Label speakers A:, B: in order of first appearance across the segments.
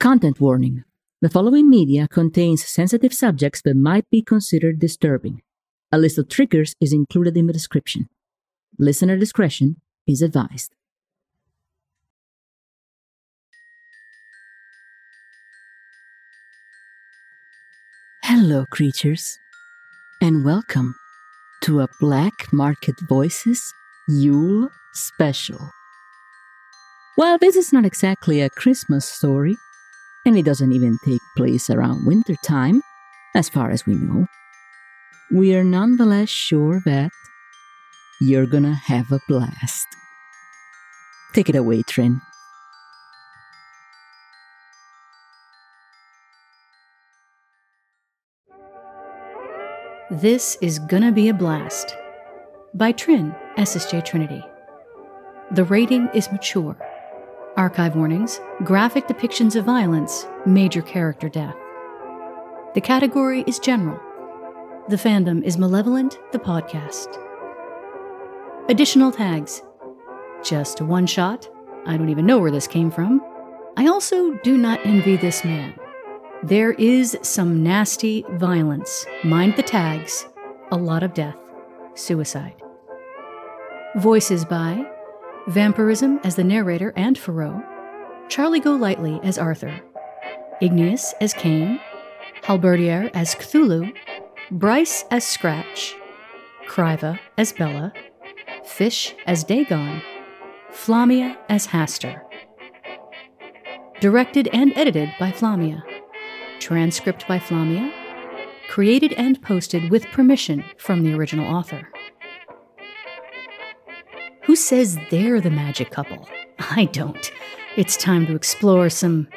A: Content warning. The following media contains sensitive subjects that might be considered disturbing. A list of triggers is included in the description. Listener discretion is advised. Hello, creatures, and welcome to a Black Market Voices Yule Special. Well, this is not exactly a Christmas story, and it doesn't even take place around winter time, as far as we know. We are nonetheless sure that you're gonna have a blast. Take it away, Trin.
B: This is Gonna Be a Blast by Trin, SSJ Trinity. The rating is mature. Archive warnings, graphic depictions of violence, major character death. The category is general. The fandom is Malevolent, the podcast. Additional tags. Just one shot. I don't even know where this came from. I also do not envy this man. There is some nasty violence. Mind the tags. A lot of death. Suicide. Voices by Vampirism as the narrator and Faro, Charlie Golightly as Arthur, Igneous as Cain, Halberdier as Cthulhu, Bryce as Scratch, Kryva as Bella, Fish as Dagon, Flamia as Hastur. Directed and edited by Flamia. Transcript by Flamia. Created and posted with permission from the original author. Who says they're the magic couple? I don't. It's time to explore some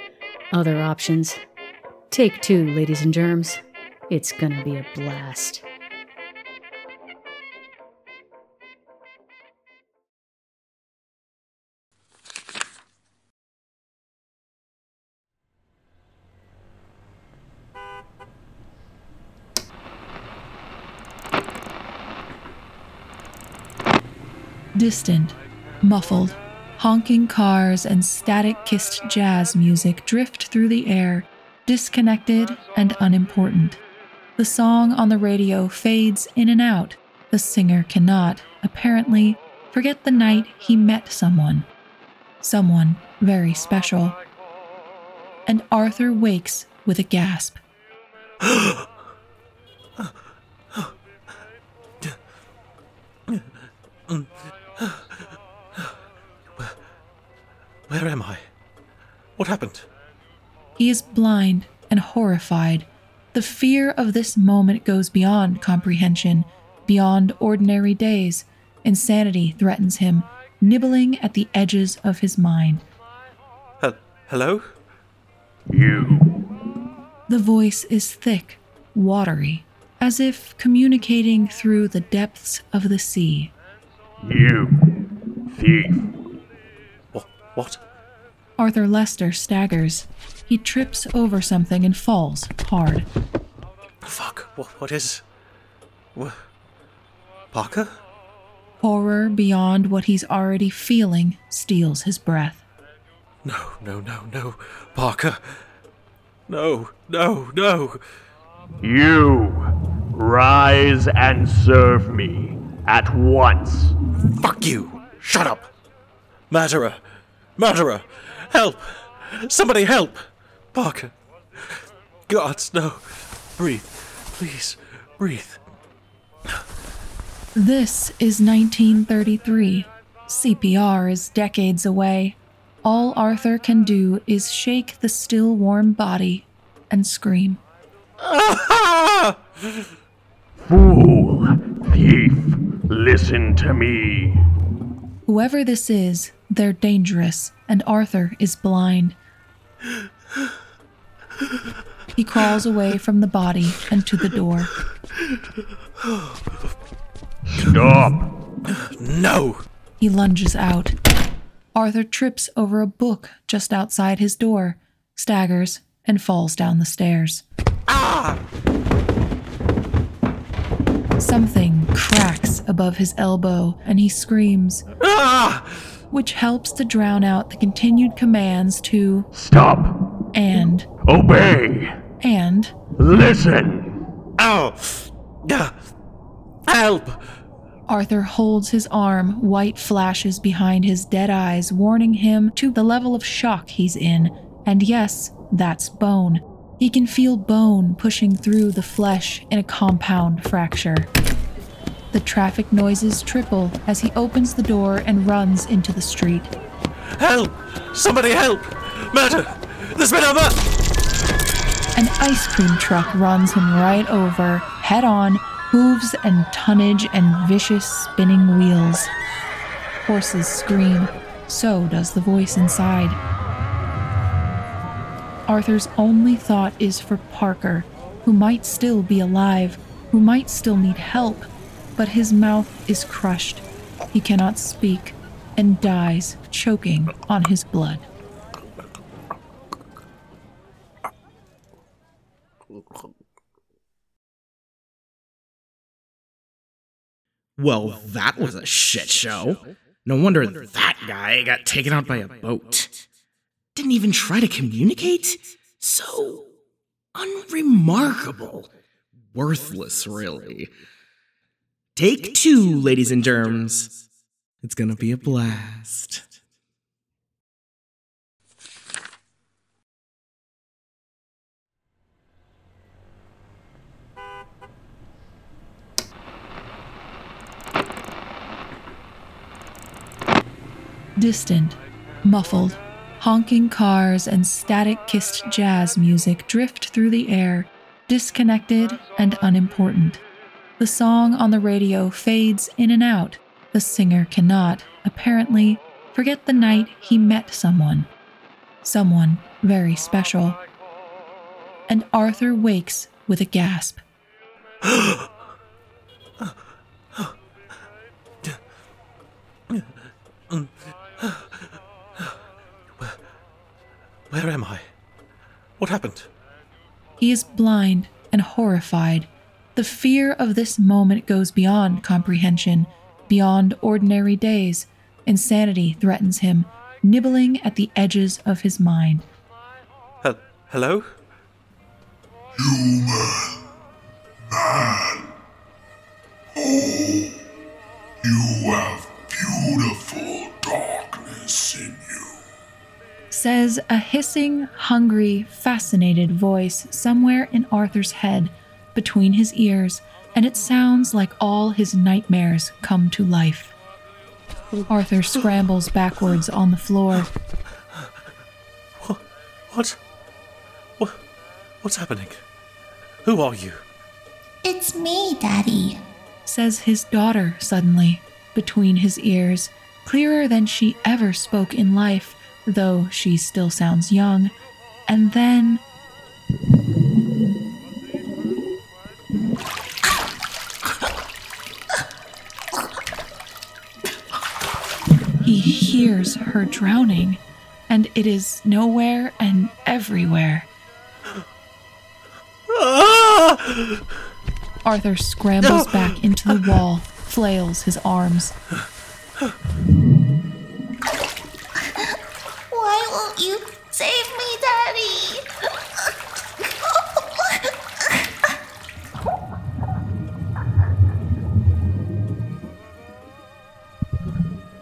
B: other options. Take two, ladies and germs. It's gonna be a blast.
C: Distant, muffled, honking cars and static kissed jazz music drift through the air, disconnected and unimportant. The song on the radio fades in and out. The singer cannot, apparently, forget the night he met someone. Someone very special. And Arthur wakes with a gasp.
D: Where am I? What happened?
C: He is blind and horrified. The fear of this moment goes beyond comprehension, beyond ordinary days. Insanity threatens him, nibbling at the edges of his mind.
D: Hel- hello?
E: You.
C: The voice is thick, watery, as if communicating through the depths of the sea.
E: You. Thief.
D: What? What?
C: Arthur Lester staggers. He trips over something and falls hard.
D: Fuck. What, what is. What? Parker?
C: Horror beyond what he's already feeling steals his breath.
D: No, no, no, no. Parker. No, no, no.
E: You. Rise and serve me. At once.
D: Fuck you. Shut up. Murderer. Murderer. Help. Somebody help. Parker. Gods, no. Breathe. Please. Breathe.
C: This is 1933. CPR is decades away. All Arthur can do is shake the still warm body and scream.
E: Fool. Thief. Listen to me.
C: Whoever this is, they're dangerous, and Arthur is blind. He crawls away from the body and to the door.
E: Stop.
D: No.
C: He lunges out. Arthur trips over a book just outside his door, staggers, and falls down the stairs.
D: Ah!
C: Something cracks above his elbow, and he screams,
D: Ah!
C: which helps to drown out the continued commands to
E: Stop.
C: And,
E: Obey.
C: and,
E: Listen.
D: Ow! Help!
C: Arthur holds his arm, white flashes behind his dead eyes, warning him to the level of shock he's in. And yes, that's bone. He can feel bone pushing through the flesh in a compound fracture. The traffic noises triple as he opens the door and runs into the street.
D: Help! Somebody help! Murder! There's been a murder!
C: An ice cream truck runs him right over, head on, hooves and tonnage and vicious spinning wheels. Horses scream, so does the voice inside. Arthur's only thought is for Parker, who might still be alive, who might still need help, but his mouth is crushed. He cannot speak and dies, choking on his blood.
F: Well, that was a shit show. No wonder that guy got taken out by a boat. Didn't even try to communicate? So unremarkable. Worthless, really. Take two, ladies and germs. It's gonna be a blast.
C: Distant, muffled, honking cars and static kissed jazz music drift through the air, disconnected and unimportant. The song on the radio fades in and out. The singer cannot, apparently, forget the night he met someone. Someone very special. And Arthur wakes with a gasp.
D: Where am I? What happened?
C: He is blind and horrified. The fear of this moment goes beyond comprehension, beyond ordinary days. Insanity threatens him, nibbling at the edges of his mind.
D: Hel- hello?
G: Oh, you have beautiful
C: Says a hissing, hungry, fascinated voice somewhere in Arthur's head, between his ears, and it sounds like all his nightmares come to life. Arthur scrambles backwards on the floor.
D: What? What? What's happening? Who are you?
H: It's me, Daddy.
C: says his daughter suddenly, between his ears, clearer than she ever spoke in life, though she still sounds young. And then. He hears her drowning, and it is nowhere and everywhere. Arthur scrambles back into the wall, flails his arms.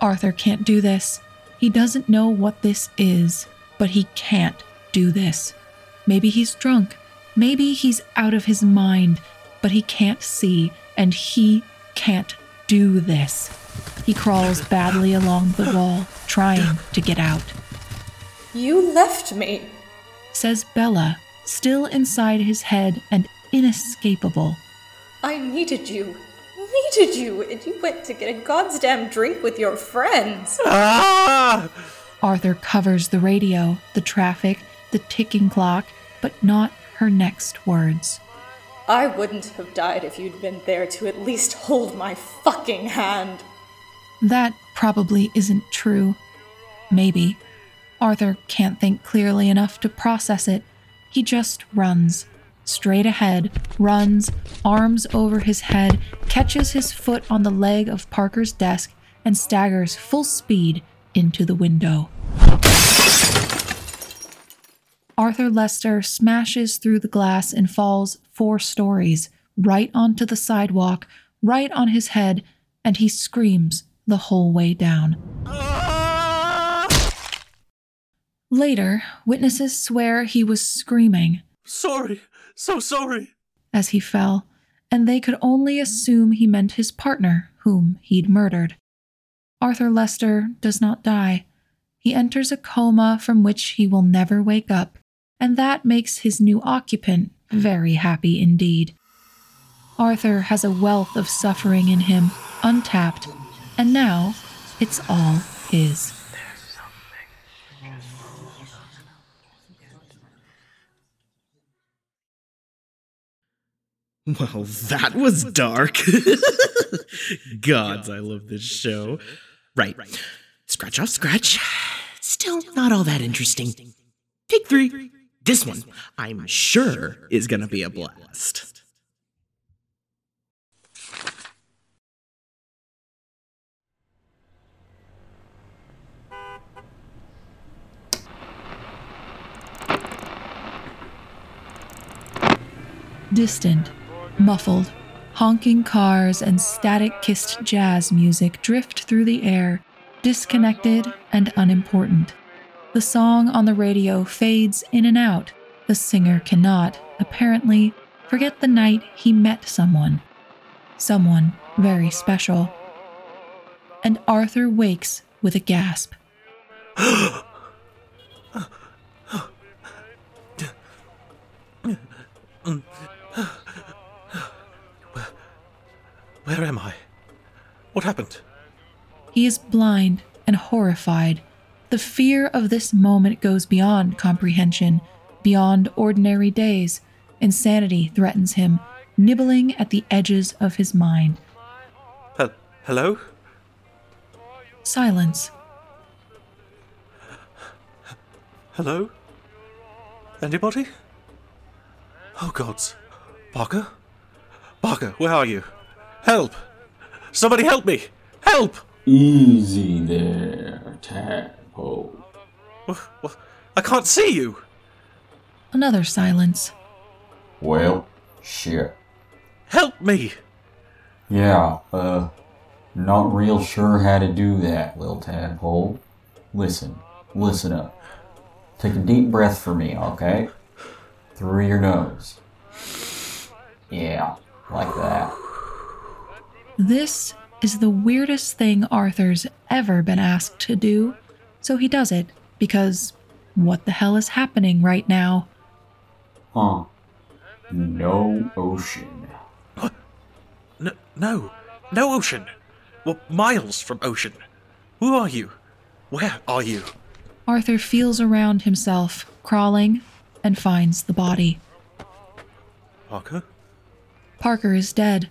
C: Arthur can't do this. He doesn't know what this is, but he can't do this. Maybe he's drunk. Maybe he's out of his mind, but he can't see, and he can't do this. He crawls badly along the wall, trying to get out.
I: You left me.
C: Says Bella, still inside his head and inescapable.
I: I needed you. Needed you, and you went to get a goddamn drink with your friends.
D: Ah!
C: Arthur covers the radio, the traffic, the ticking clock, but not her next words.
I: I wouldn't have died if you'd been there to at least hold my fucking hand.
C: That probably isn't true. Maybe. Arthur can't think clearly enough to process it. He just runs. Straight ahead, runs, arms over his head, catches his foot on the leg of Parker's desk, and staggers full speed into the window. Arthur Lester smashes through the glass and falls four stories, right onto the sidewalk, right on his head, and he screams the whole way down. Later, witnesses swear he was screaming
D: Sorry, so sorry.
C: as he fell, and they could only assume he meant his partner, whom he'd murdered. Arthur Lester does not die. He enters a coma from which he will never wake up, and that makes his new occupant very happy indeed. Arthur has a wealth of suffering in him, untapped, and now it's all his.
F: Well, that was dark. Gods, I love this show. Right. Scratch off scratch. Still not all that interesting. Take three. This one, I'm sure, is gonna be a blast.
C: Distant, muffled, honking cars and static kissed jazz music drift through the air, disconnected and unimportant. The song on the radio fades in and out. The singer cannot, apparently, forget the night he met someone. Someone very special. And Arthur wakes with a gasp.
D: Where am I? What happened?
C: He is blind and horrified. The fear of this moment goes beyond comprehension, beyond ordinary days. Insanity threatens him, nibbling at the edges of his mind.
D: Hel- hello?
C: Silence.
D: Hello? Anybody? Oh, gods. Parker? Parker, where are you? Help! Somebody help me! Help!
J: Easy there, Tadpole.
D: Wha- wha- I can't see you!
C: Another silence.
J: Well, shit.
D: Help me!
J: Yeah, uh, not real sure how to do that, little tadpole. Listen, listen up. Take a deep breath for me, okay? Through your nose. Yeah, like that.
C: This is the weirdest thing Arthur's ever been asked to do, so he does it because what the hell is happening right now?
J: Huh. No ocean.
D: No, no, no ocean. Well, miles from ocean. Who are you? Where are you?
C: Arthur feels around himself, crawling, and finds the body.
D: Parker?
C: Parker is dead.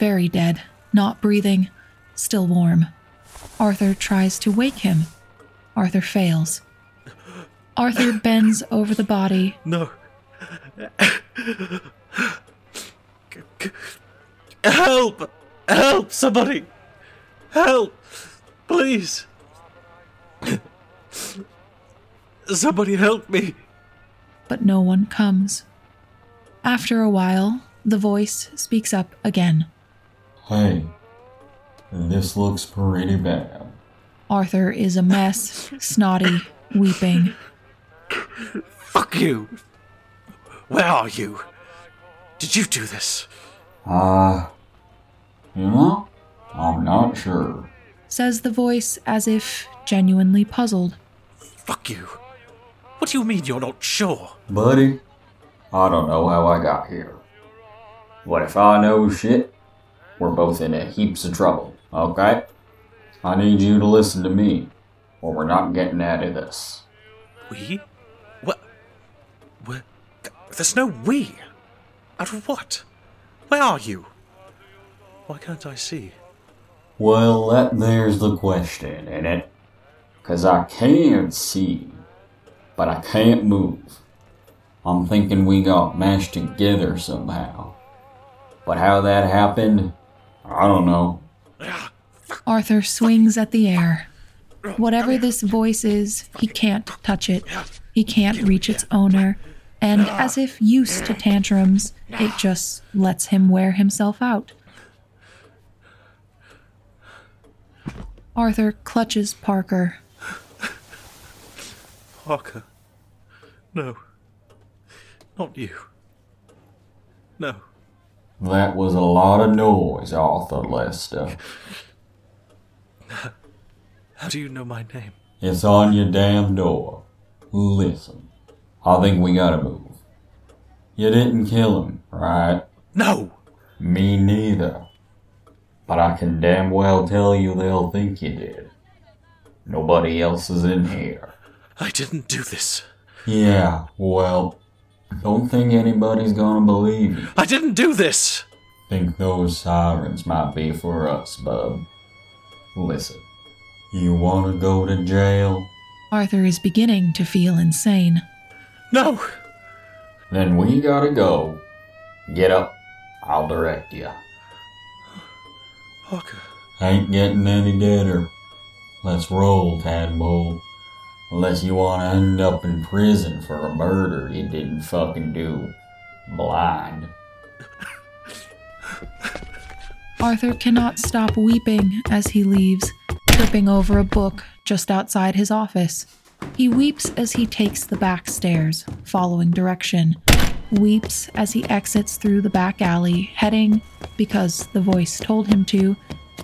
C: Very dead. Not breathing. Still warm. Arthur tries to wake him. Arthur fails. Arthur bends over the body.
D: No. Help! Help! Somebody! Help! Please! Somebody help me!
C: but no one comes. After a while, the voice speaks up again.
J: Hey, this looks pretty bad.
C: Arthur is a mess, snotty, weeping.
D: Fuck you! Where are you? Did you do this?
J: Uh, you know, I'm not sure.
C: Says the voice as if genuinely puzzled.
D: Fuck you. What do you mean you're not sure?
J: Buddy, I don't know how I got here. What if I know shit, we're both in a heaps of trouble, okay? I need you to listen to me, or we're not getting out of this.
D: We? What? Where? There's no we. Out of what? Where are you? Why can't I see?
J: Well, that there's the question, ain't it? 'Cause I can't see, but I can't move. I'm thinking we got mashed together somehow. But how that happened, I don't know.
C: Arthur swings at the air. Whatever this voice is, he can't touch it. He can't reach its owner, and as if used to tantrums, it just lets him wear himself out. Arthur clutches Parker.
D: Parker. No. Not you. No.
J: That was a lot of noise, Arthur Lester. Uh.
D: How do you know my name?
J: It's on your damn door. Listen, I think we gotta move. You didn't kill him, right?
D: No!
J: Me neither. But I can damn well tell you they'll think you did. Nobody else is in here.
D: I didn't do this.
J: Yeah, well, don't think anybody's gonna believe you.
D: I didn't do this!
J: Think those sirens might be for us, bub. Listen, you wanna go to jail?
C: Arthur is beginning to feel insane.
D: No!
J: Then we gotta go. Get up. I'll direct you.
D: Parker.
J: Ain't getting any deader. Let's roll, Tadpole. Unless you want to end up in prison for a murder you didn't fucking do. Blind.
C: Arthur cannot stop weeping as he leaves, tripping over a book just outside his office. He weeps as he takes the back stairs, following direction. Weeps as he exits through the back alley, heading, because the voice told him to,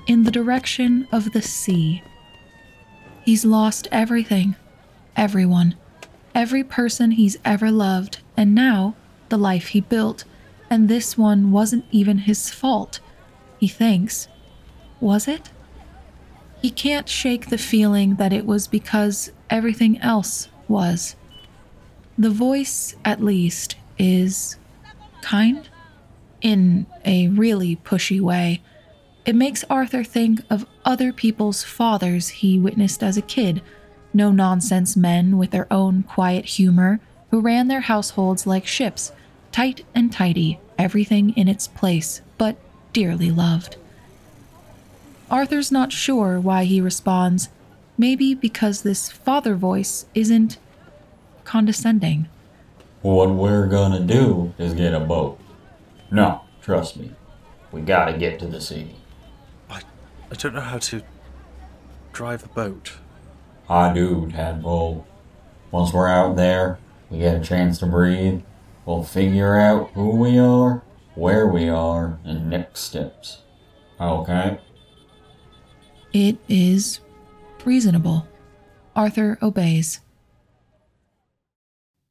C: in the direction of the sea. He's lost everything, everyone, every person he's ever loved, and now the life he built, and this one wasn't even his fault, he thinks. Was it? He can't shake the feeling that it was because everything else was. The voice, at least, is kind? In a really pushy way. It makes Arthur think of other people's fathers he witnessed as a kid no nonsense men with their own quiet humor who ran their households like ships, tight and tidy, everything in its place, but dearly loved. Arthur's not sure why he responds, maybe because this father voice isn't condescending.
J: What we're gonna do is get a boat. No, trust me. We gotta get to the sea.
D: I, I don't know how to drive a boat.
J: I do, Tadpole. Once we're out there, we get a chance to breathe, we'll figure out who we are, where we are, and next steps. Okay?
C: It is reasonable. Arthur obeys.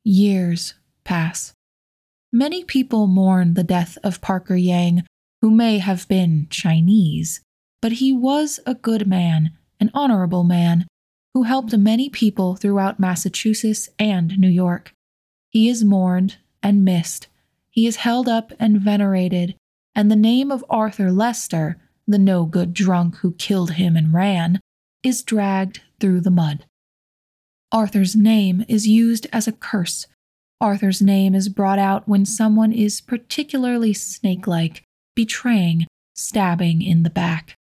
C: Years pass. Many people mourn the death of Parker Yang, who may have been Chinese, but he was a good man, an honorable man, who helped many people throughout Massachusetts and New York. He is mourned and missed. He is held up and venerated, and the name of Arthur Lester, the no good drunk who killed him and ran, is dragged through the mud. Arthur's name is used as a curse. Arthur's name is brought out when someone is particularly snake like, betraying, stabbing in the back.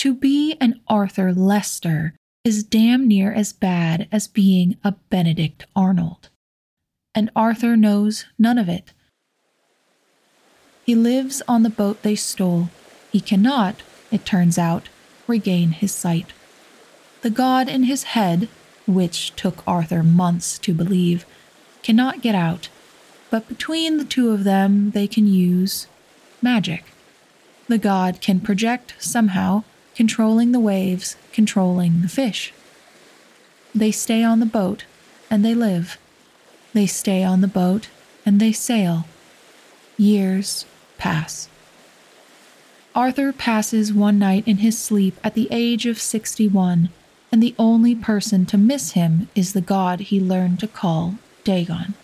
C: To be an Arthur Lester is damn near as bad as being a Benedict Arnold. And Arthur knows none of it. He lives on the boat they stole. He cannot, it turns out, regain his sight. The god in his head, which took Arthur months to believe, cannot get out, but between the two of them they can use magic. The god can project somehow, controlling the waves, controlling the fish. They stay on the boat and they live. They stay on the boat and they sail. Years pass. Arthur passes one night in his sleep at the age of 61, and the only person to miss him is the god he learned to call Dagon.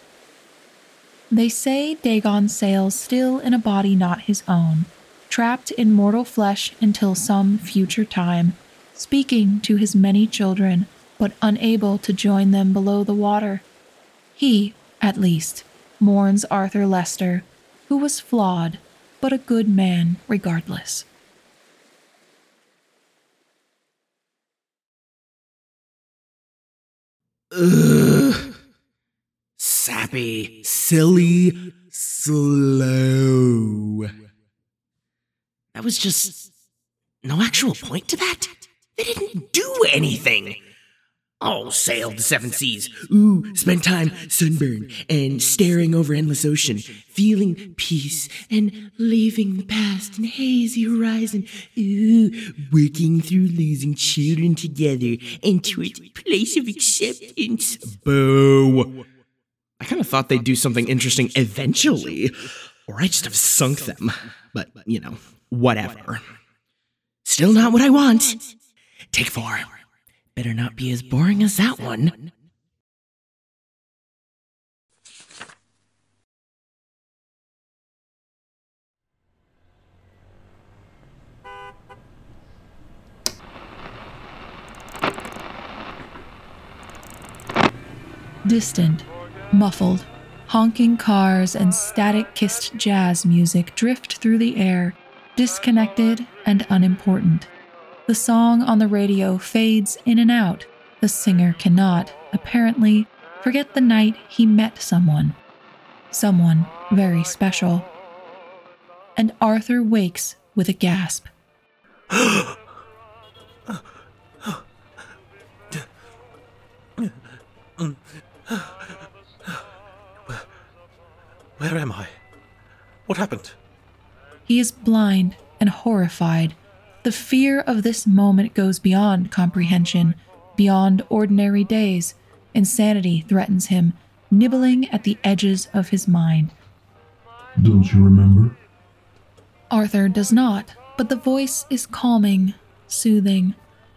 C: They say Dagon sails still in a body not his own, trapped in mortal flesh until some future time, speaking to his many children, but unable to join them below the water. He, at least, mourns Arthur Lester, who was flawed, but a good man regardless.
F: Ugh. happy, silly, slow. That was just no actual point to that. They didn't do anything. Oh, sailed the seven seas. Ooh, spent time sunburned and staring over endless ocean, feeling peace and leaving the past in hazy horizon. Ooh, working through losing children together into a place of acceptance. Boo. I kind of thought they'd do something interesting eventually, or I just have sunk them. But, you know, whatever. Still not what I want. Take four. Better not be as boring as that one.
C: Distant, muffled, honking cars and static kissed jazz music drift through the air, disconnected and unimportant. The song on the radio fades in and out. The singer cannot, apparently, forget the night he met someone. Someone very special. And Arthur wakes with a gasp.
D: Where am I? What happened?
C: He is blind and horrified. The fear of this moment goes beyond comprehension, beyond ordinary days. Insanity threatens him, nibbling at the edges of his mind.
G: Don't you remember?
C: Arthur does not, but the voice is calming, soothing.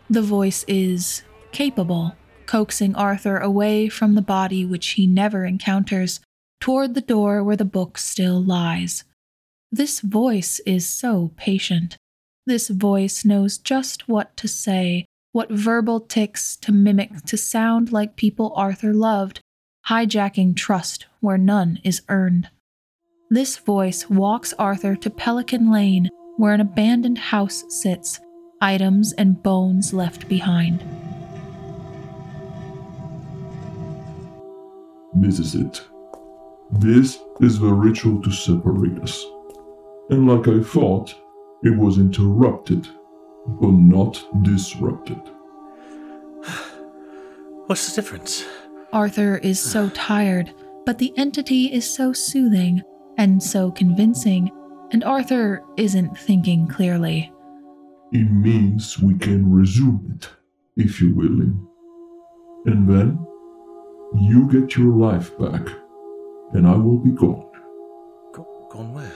C: The voice is capable, coaxing Arthur away from the body which he never encounters, toward the door where the book still lies. This voice is so patient. This voice knows just what to say, what verbal ticks to mimic to sound like people Arthur loved, hijacking trust where none is earned. This voice walks Arthur to Pelican Lane, where an abandoned house sits, items and bones left behind.
G: This is it. This is the ritual to separate us. And like I thought, it was interrupted, but not disrupted.
D: What's the difference?
C: Arthur is so tired, but the entity is so soothing and so convincing, and Arthur isn't thinking clearly.
G: It means we can resume it, if you're willing. And then, you get your life back, and I will be gone.
D: Go- gone where?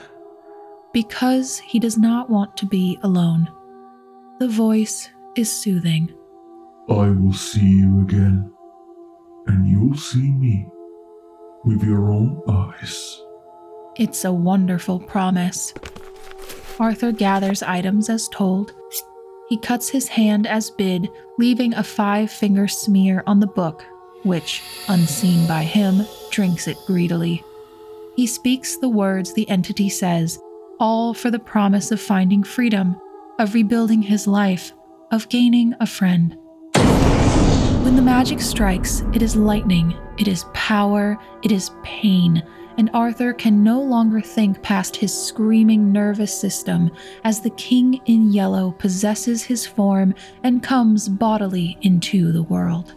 C: Because he does not want to be alone. The voice is soothing.
G: I will see you again, and you'll see me with your own eyes.
C: It's a wonderful promise. Arthur gathers items as told. He cuts his hand as bid, leaving a five finger smear on the book, which, unseen by him, drinks it greedily. He speaks the words the entity says, all for the promise of finding freedom, of rebuilding his life, of gaining a friend. When the magic strikes, it is lightning, it is power, it is pain, and Arthur can no longer think past his screaming nervous system as the king in yellow possesses his form and comes bodily into the world.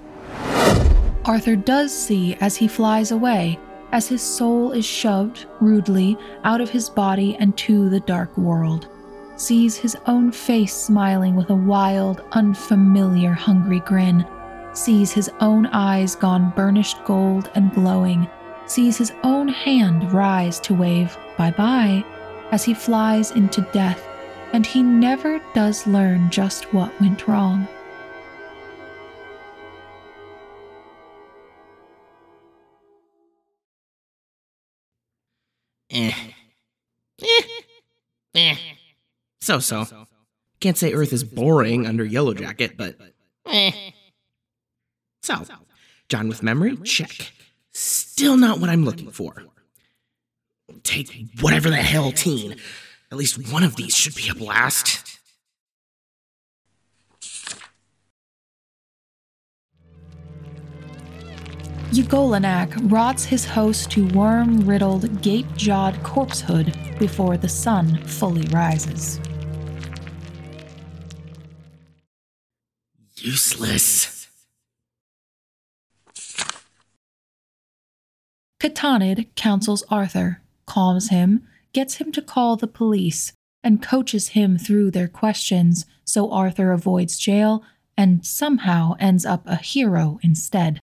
C: Arthur does see as he flies away, as his soul is shoved rudely out of his body and to the dark world, sees his own face smiling with a wild, unfamiliar, hungry grin, sees his own eyes gone burnished gold and glowing, sees his own hand rise to wave bye bye as he flies into death, and he never does learn just what went wrong.
F: Eh. Eh. Eh. So so. Can't say Earth is boring under Yellow Jacket, but. Eh. So, John with memory? Check. Still not what I'm looking for. Take whatever the hell, teen. At least one of these should be a blast.
C: Ugolanak rots his host to worm riddled, gape jawed corpsehood before the sun fully rises.
F: Useless.
C: Kthanid counsels Arthur, calms him, gets him to call the police, and coaches him through their questions so Arthur avoids jail and somehow ends up a hero instead.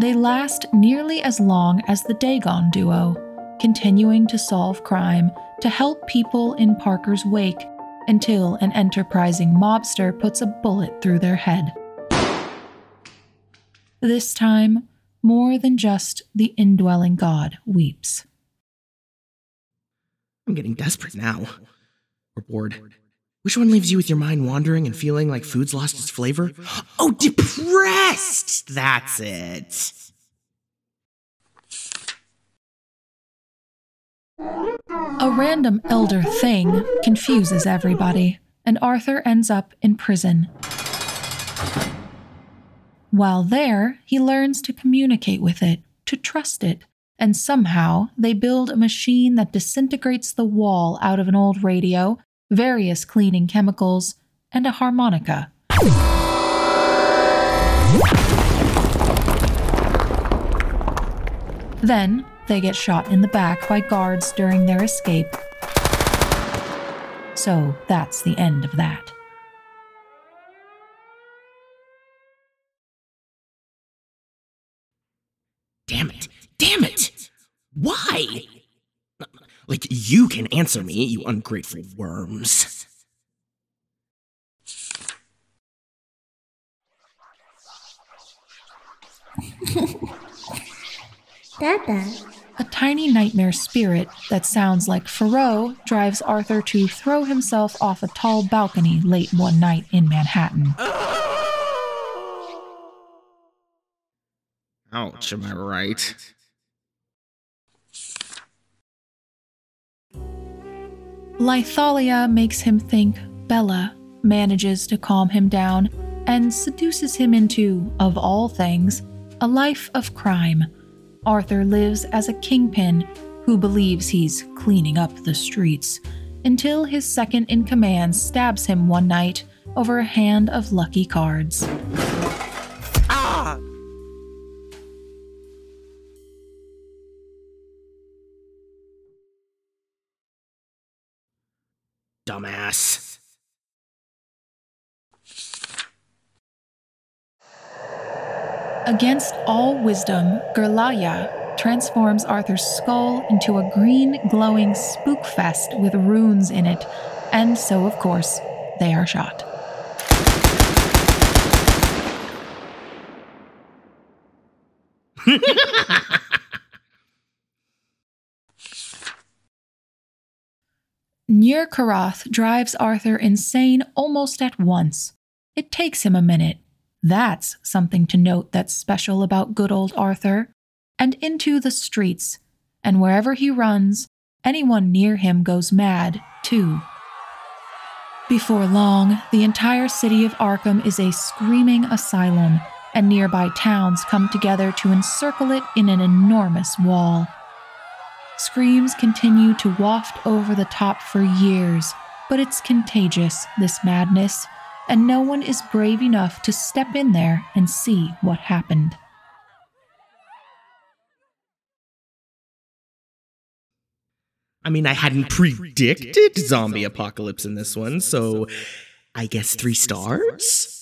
C: They last nearly as long as the Dagon duo, continuing to solve crime to help people in Parker's wake until an enterprising mobster puts a bullet through their head. This time, more than just the indwelling god weeps.
F: I'm getting desperate now. We're bored. Which one leaves you with your mind wandering and feeling like food's lost its flavor? Oh, depressed! That's it.
C: A random elder thing confuses everybody, and Arthur ends up in prison. While there, he learns to communicate with it, to trust it, and somehow they build a machine that disintegrates the wall out of an old radio, various cleaning chemicals, and a harmonica. Then, they get shot in the back by guards during their escape. So that's the end of that.
F: Damn it. Damn it! Why? Like, you can answer me, you ungrateful worms.
H: Dada.
C: A tiny nightmare spirit that sounds like Pharaoh drives Arthur to throw himself off a tall balcony late one night in Manhattan.
F: Ouch, am I right?
C: Lythalia makes him think Bella manages to calm him down and seduces him into, of all things, a life of crime. Arthur lives as a kingpin who believes he's cleaning up the streets until his second in command stabs him one night over a hand of lucky cards.
F: Dumbass.
C: Against all wisdom, Gerlaya transforms Arthur's skull into a green, glowing spook fest with runes in it, and so, of course, they are shot. Nir Karath drives Arthur insane almost at once. It takes him a minute. That's something to note that's special about good old Arthur. And into the streets, and wherever he runs, anyone near him goes mad, too. Before long, the entire city of Arkham is a screaming asylum, and nearby towns come together to encircle it in an enormous wall. Screams continue to waft over the top for years, but it's contagious, this madness, and no one is brave enough to step in there and see what happened.
F: I mean, I hadn't predicted zombie apocalypse in this one, so I guess three stars?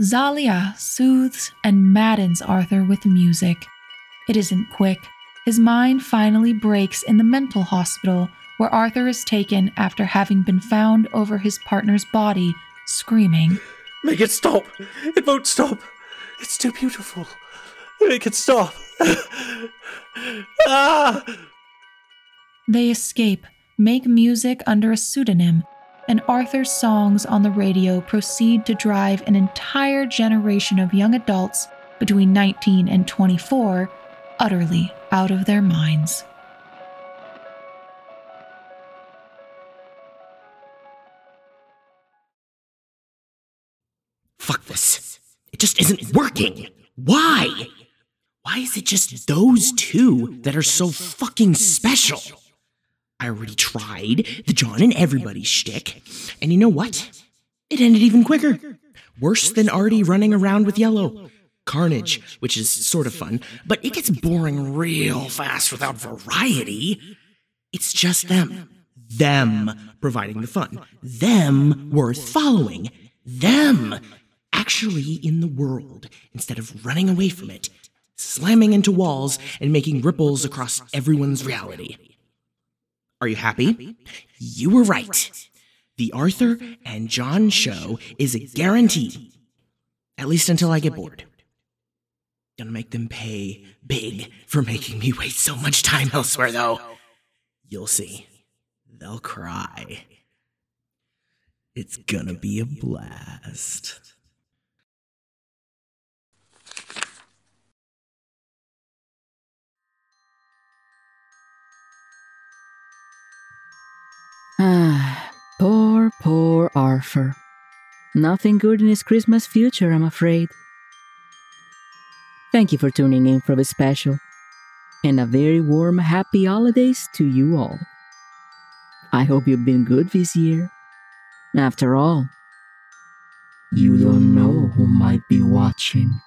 C: Zalia soothes and maddens Arthur with music. It isn't quick. His mind finally breaks in the mental hospital where Arthur is taken after having been found over his partner's body, screaming.
D: Make it stop! It won't stop! It's too beautiful! Make it stop! ah!
C: They escape, make music under a pseudonym, and Arthur's songs on the radio proceed to drive an entire generation of young adults between 19 and 24 utterly out of their minds.
F: Fuck this. It just isn't working. Why? Why is it just those two that are so fucking special? I already tried the John and everybody shtick, and you know what? It ended even quicker. Worse than Artie running around with Yellow. Carnage, which is sort of fun, but it gets boring real fast without variety. It's just them. Them providing the fun. Them worth following. Them actually in the world instead of running away from it, slamming into walls and making ripples across everyone's reality. Are you happy? You were right. The Arthur and John show is a guarantee. At least until I get bored. Gonna make them pay big for making me waste so much time elsewhere, though. You'll see. They'll cry. It's gonna be a blast.
A: Ah, poor, poor Arthur. Nothing good in his Christmas future, I'm afraid. Thank you for tuning in for the special, and a very warm happy holidays to you all. I hope you've been good this year. After all,
G: You don't know who might be watching.